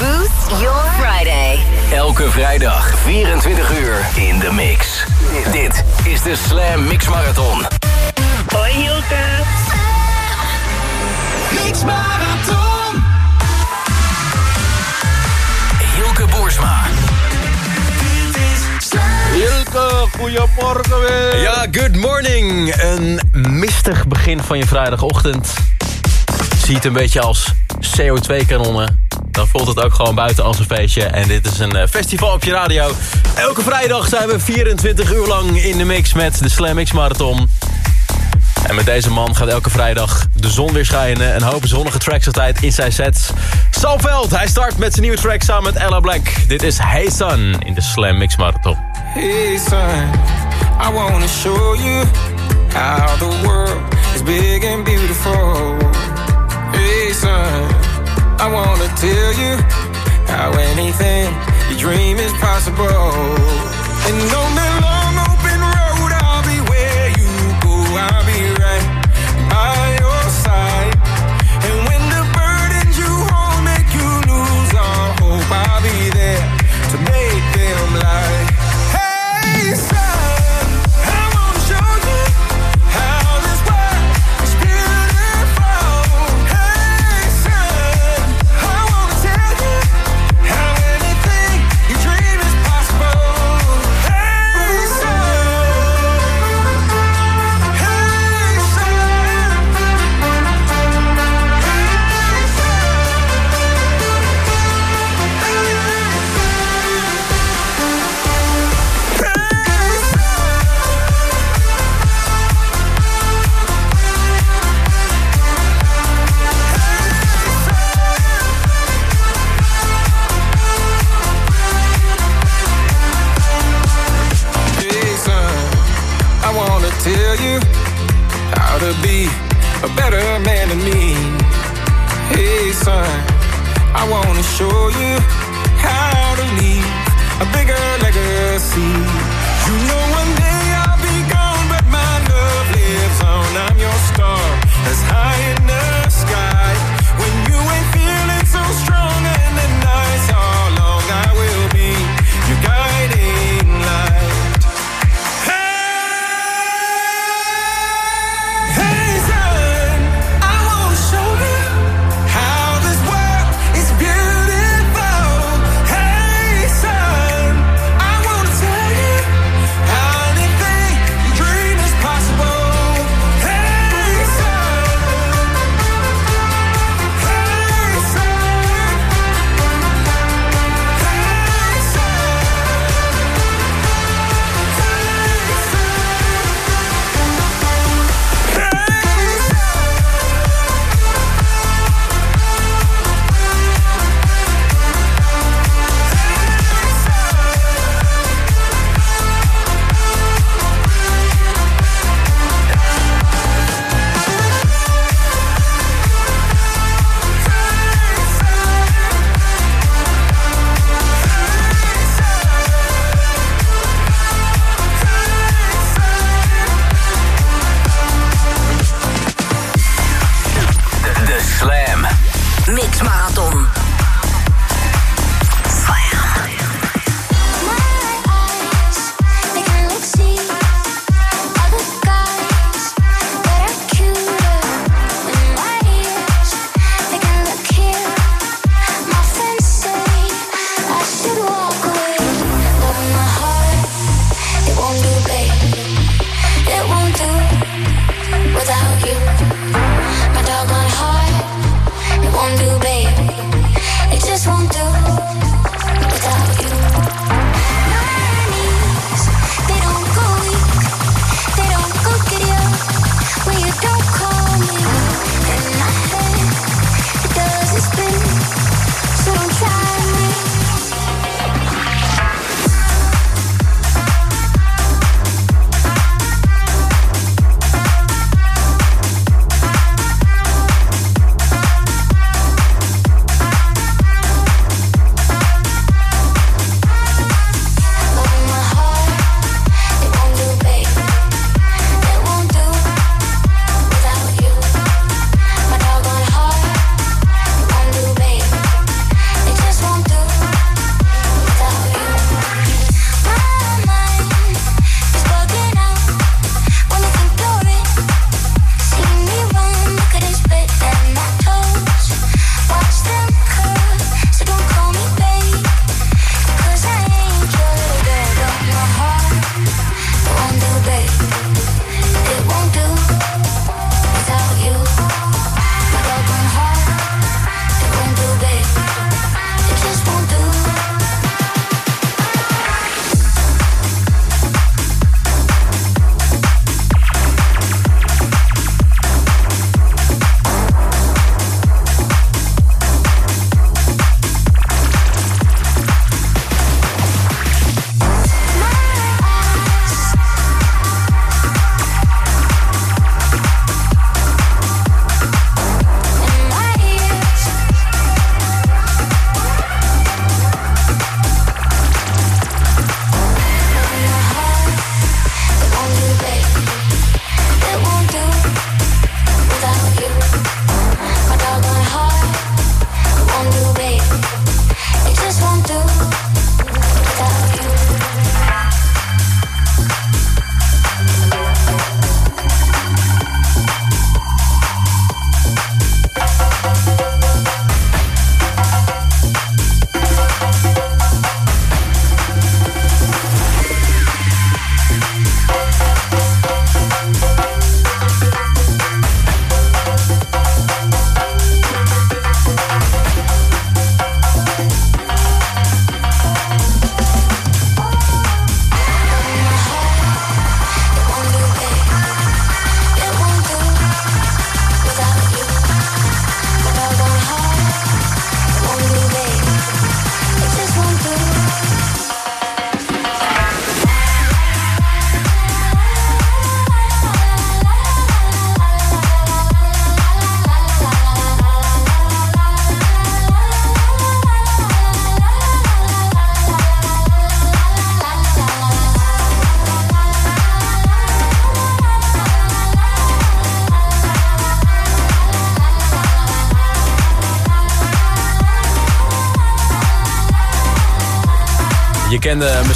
Boost your Friday. Elke vrijdag 24 uur in de mix. Dit is de Slam Mix Marathon. Hoi Hilke. Mix Marathon. Hilke Boersma. Hilke, goedemorgen weer. Ja, good morning. Een mistig begin van je vrijdagochtend. Zie het een beetje als CO2-kanonnen. Dan voelt het ook gewoon buiten als een feestje. En dit is een eh, festival op je radio. Elke vrijdag zijn we 24 uur lang in de mix met de Slam Marathon. En met deze man gaat elke vrijdag de zon weer schijnen. Een hoop zonnige tracks altijd in zijn sets. Salveld, hij start met zijn nieuwe track samen met Ella Black. Dit is Hey Sun in de Slam Mix Marathon. Hey son, I wanna show you how the world is big and beautiful. Hey I wanna tell you how anything you dream is possible. And on that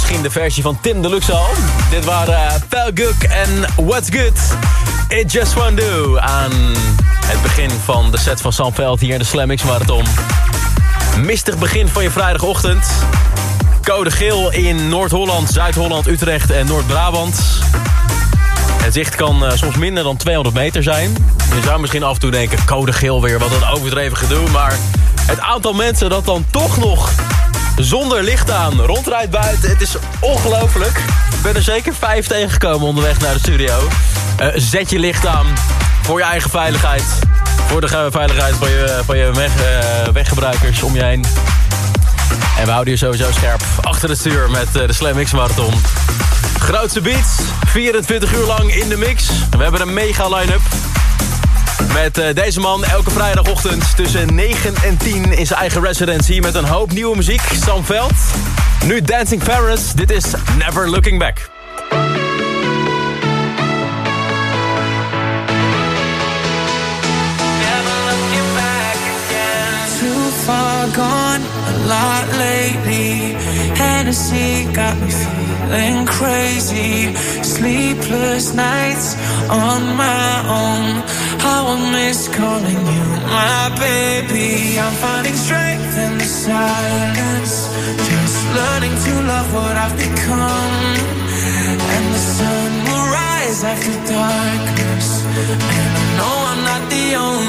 misschien de versie van Tim Deluxe al. Dit waren uh, Guk en What's Good. It Just Won't Do. Aan het begin van de set van Sam Veld hier in de Slam X Marathon. Mistig begin van je vrijdagochtend. Code geel in Noord-Holland, Zuid-Holland, Utrecht en Noord-Brabant. Het zicht kan uh, soms minder dan 200 meter zijn. Je zou misschien af en toe denken, code geel weer, wat een overdreven gedoe. Maar het aantal mensen dat dan toch nog zonder licht aan rondrijdt buiten. Het is ongelooflijk. Ik ben er zeker vijf tegengekomen onderweg naar de studio. Uh, zet je licht aan voor je eigen veiligheid. Voor de veiligheid van je, van je uh, weggebruikers om je heen. En we houden je sowieso scherp achter het stuur met uh, de Slam X Marathon. Grootste beats, 24 uur lang in de mix. We hebben een mega line-up. Met uh, deze man elke vrijdagochtend tussen 9 en 10 in zijn eigen residency... met een hoop nieuwe muziek, Sam Veld. Nu Dancing Paris, dit is Never Looking Back. far gone a lot lately. Hennessy got me feeling crazy. Sleepless nights on my own. How I miss calling you my baby. I'm finding strength in the silence. Just learning to love what I've become. And the sun will rise after darkness. And I know I'm not the only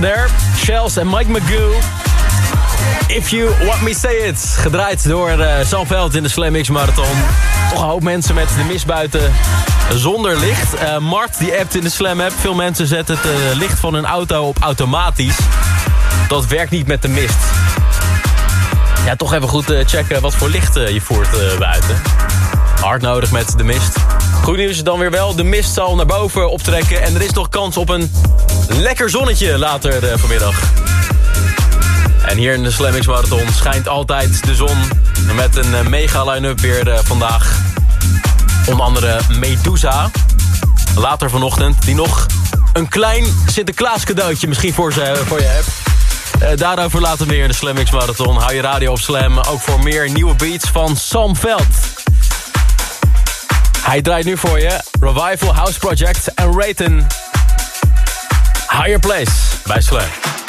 Adair, Shells en Mike Magoo. If You Want Me Say It. Gedraaid door uh, Sam Veld in de Slam X Marathon. Toch een hoop mensen met de mist buiten zonder licht. Eh, Mart die appt in de Slam app. Veel mensen zetten het eh, licht van hun auto op automatisch. Dat werkt niet met de mist. Ja, toch even goed eh, checken wat voor licht eh, je voert eh, buiten. Hard nodig met de mist. Goed nieuws dan weer wel. De mist zal naar boven optrekken. En er is toch kans op een lekker zonnetje later eh, vanmiddag. En hier in de Slam X Marathon schijnt altijd de zon. Met een eh, mega line-up weer eh, vandaag. Onder andere Medusa. Later vanochtend. Die nog een klein Sinterklaas cadeautje misschien voor, ze, voor je hebt. Eh, daarover later meer in de Slam X Marathon. Hou je radio op Slam. Ook voor meer nieuwe beats van Sam Veld. Hij draait nu voor je Revival House Project en Rayton. Higher Place bij Slam.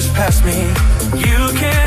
Just pass me. You can't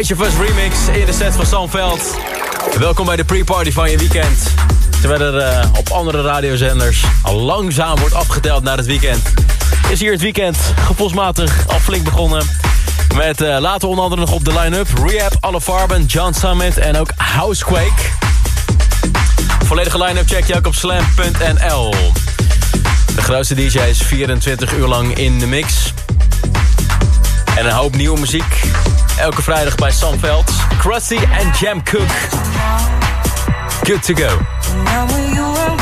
Age Us remix in de set van Sanveld. Welkom bij de pre-party van je weekend. Terwijl er uh, op andere radiozenders al langzaam wordt afgeteld naar het weekend... is hier het weekend gevoelsmatig al flink begonnen... Met uh, later onder andere nog op de line-up... Rehab, Alle Farben, John Summit en ook Housequake. Volledige line-up check je ook op slam.nl. De grootste DJ's 24 uur lang in de mix. En een hoop nieuwe muziek. Elke vrijdag bij Samveld. Krusty en Jam Cook. Good to go.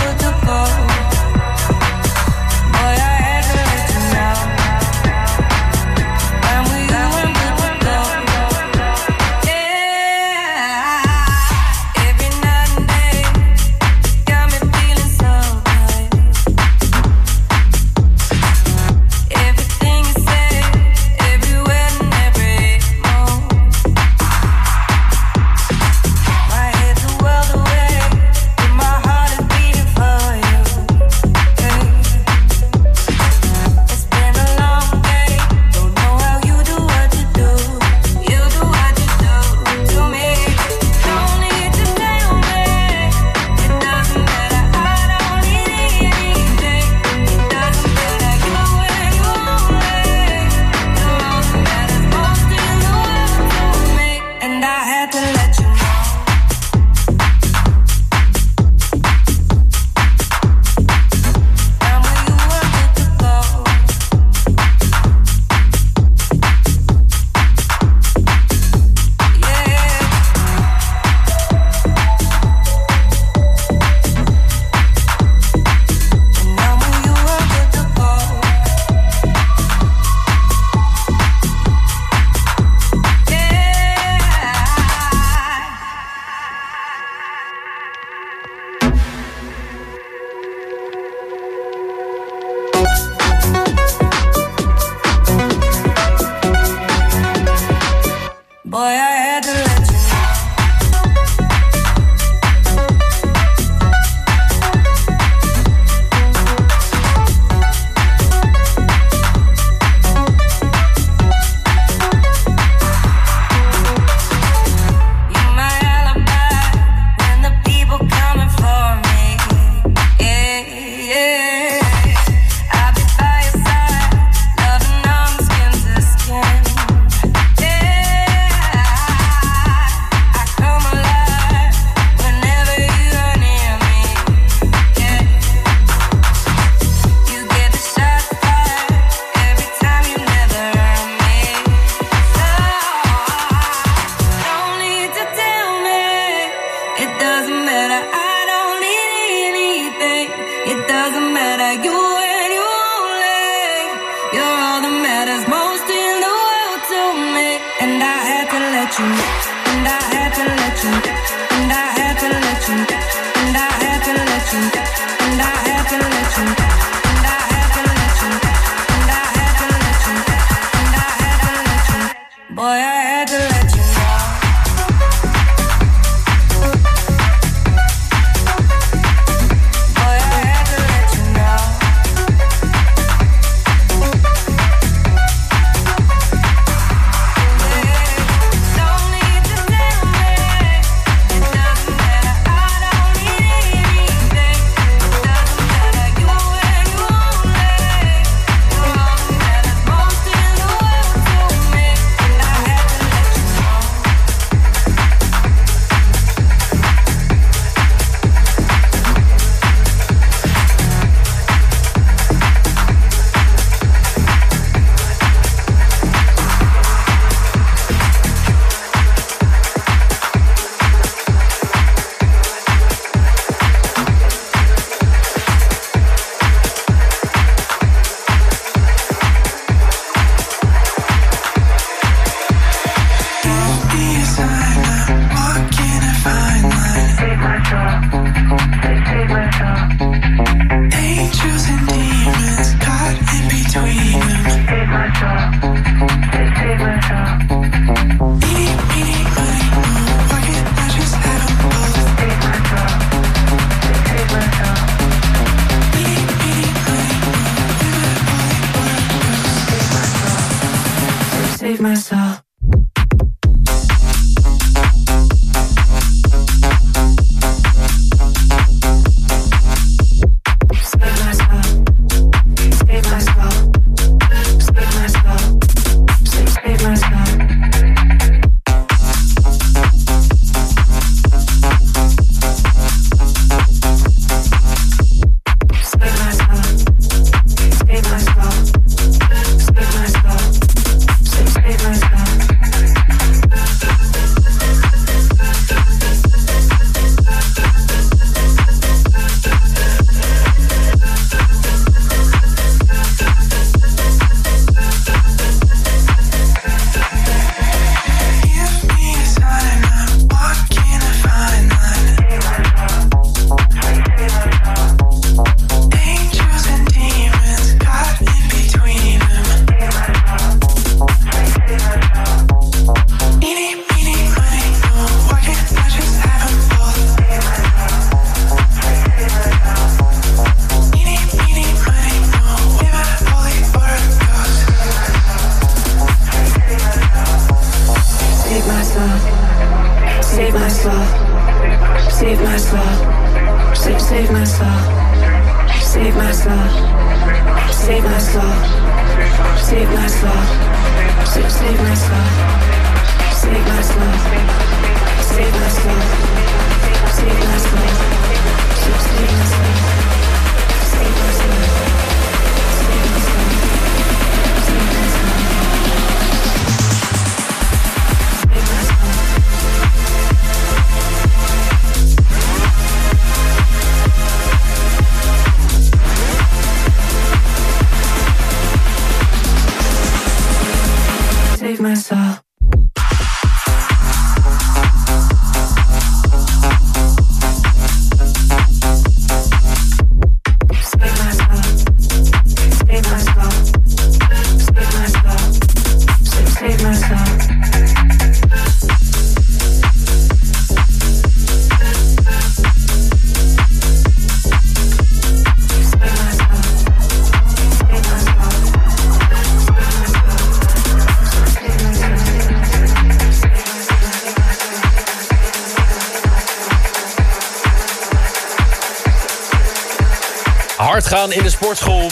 Gaan in de sportschool.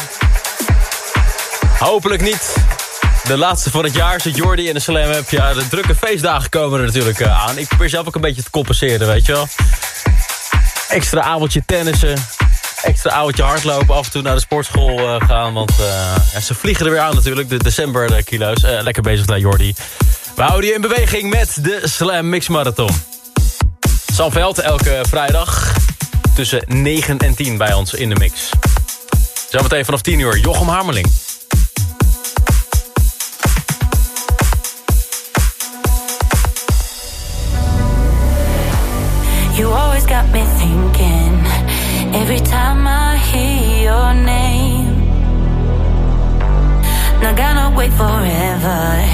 Hopelijk niet. De laatste van het jaar zit Jordi in de Slam. Ja, de drukke feestdagen komen er natuurlijk eh, aan. Ik probeer zelf ook een beetje te compenseren, weet je wel. Extra avondje tennissen. Extra avondje hardlopen. Af en toe naar de sportschool eh, gaan. Want eh, ja, ze vliegen er weer aan natuurlijk. De december kilo's. Lekker bezig daar, Jordi. We houden je in beweging met de Slam Mix Marathon. Sam Veld elke vrijdag tussen 9 en 10 bij ons in de mix. Zometeen vanaf 10 uur, Jochem Hamerling. You always got me thinking every time I hear your name. Not gonna wait forever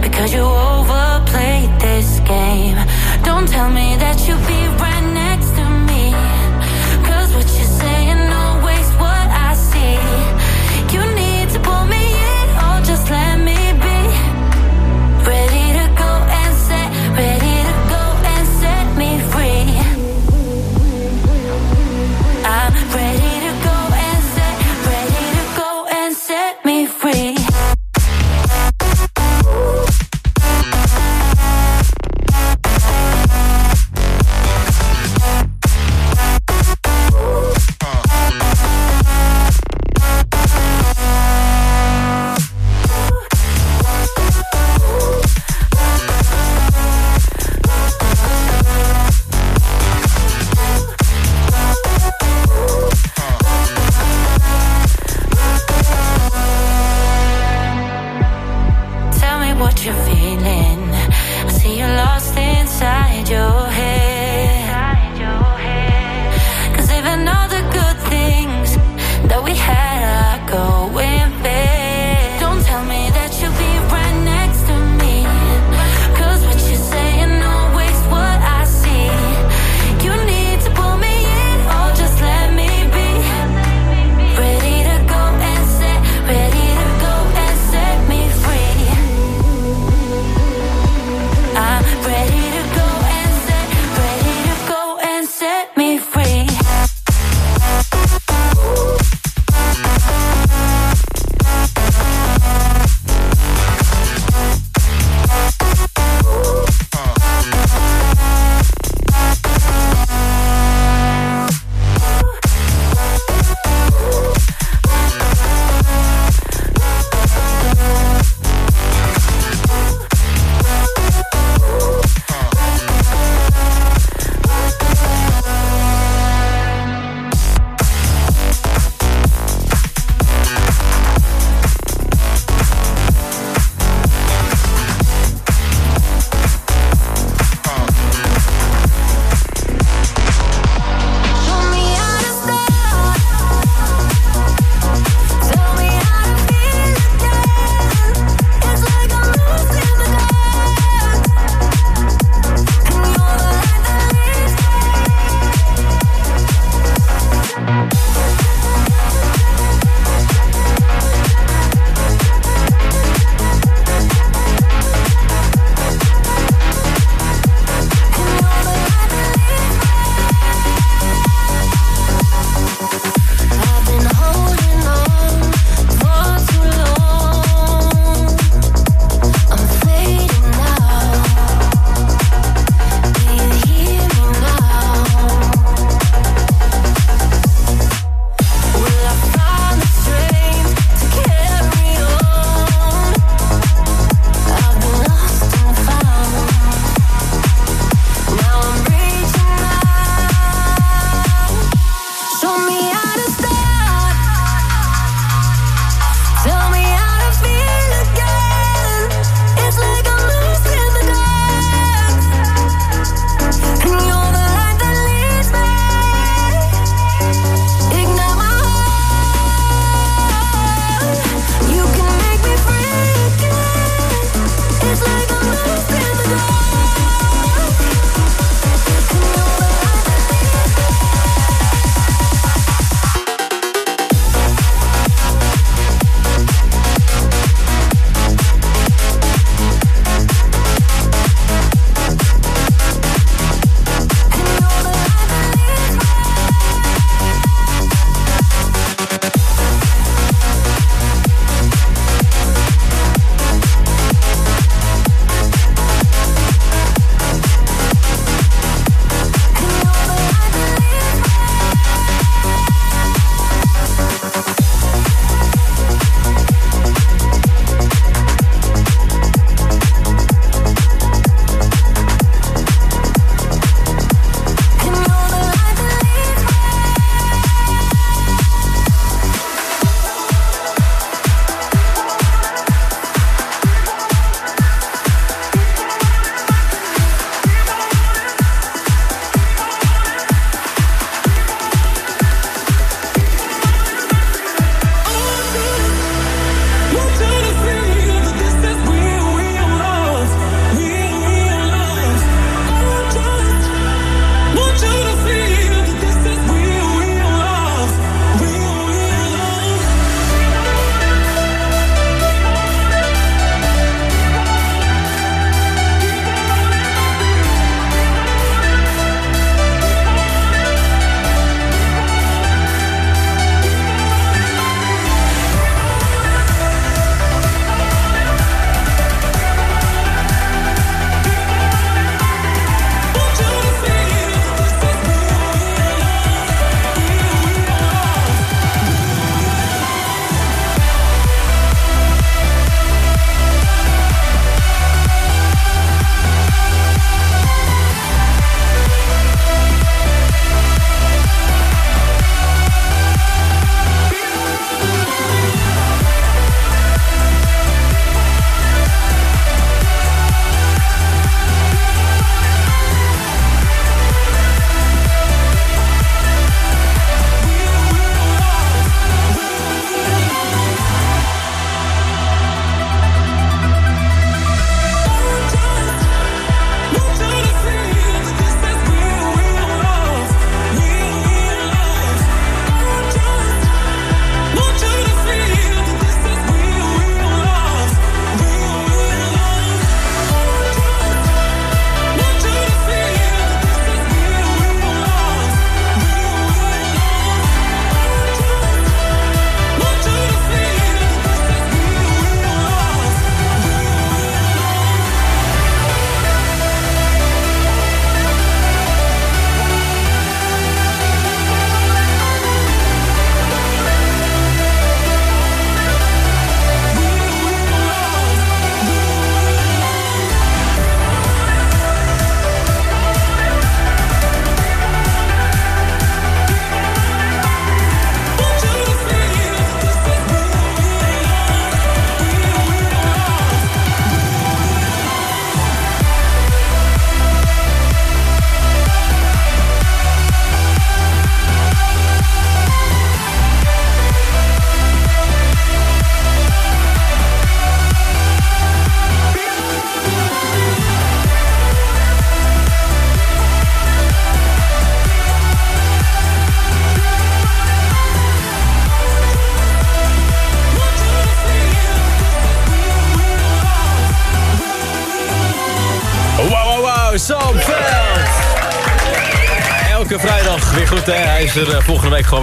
because you overplayed this game. Don't tell me that you'll be right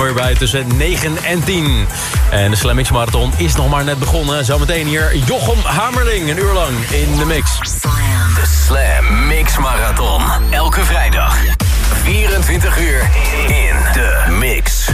weer bij tussen 9 en 10. En de Slam Marathon is nog maar net begonnen. Zometeen hier Jochem Hamerling, een uur lang in de mix. De Slam Mix Marathon. Elke vrijdag. 24 uur in de mix.